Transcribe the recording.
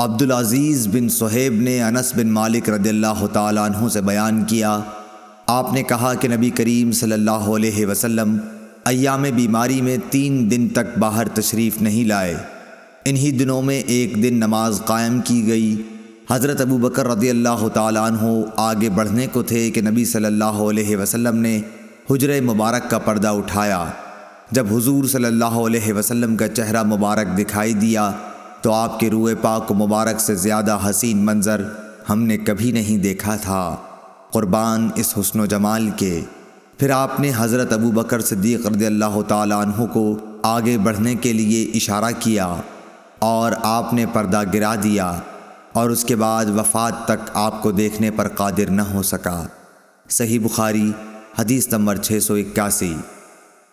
عبدالعزیز بن صہیب نے انس بن مالک رضی اللہ تعالیٰ عنہ سے بیان کیا، آپ نے کہا کہ نبی کریم صلی اللہ علیہ وسلم ایام بیماری میں تین دن تک باہر تشریف نہیں لائے۔ انہی دنوں میں ایک دن نماز قائم کی گئی۔ حضرت ابو بکر رضی اللہ تعالیٰ عنہ آگے بڑھنے کو تھے کہ نبی صلی اللہ علیہ وسلم نے حجر مبارک کا پردہ اٹھایا۔ جب حضور صلی اللہ علیہ وسلم کا چہرہ مبارک دکھائی دیا تو آپ کے روئے پاک و مبارک سے زیادہ حسین منظر ہم نے کبھی نہیں دیکھا تھا۔ قربان اس حسن و جمال کے۔ پھر آپ نے حضرت ابو بکر صدیق رضی اللہ تعالیٰ عنہ کو آگے بڑھنے کے لیے اشارہ کیا اور آپ نے پردہ گرا دیا اور اس کے بعد وفات تک آپ کو دیکھنے پر قادر نہ ہو سکا۔ صحیح بخاری، حدیث نمبر 681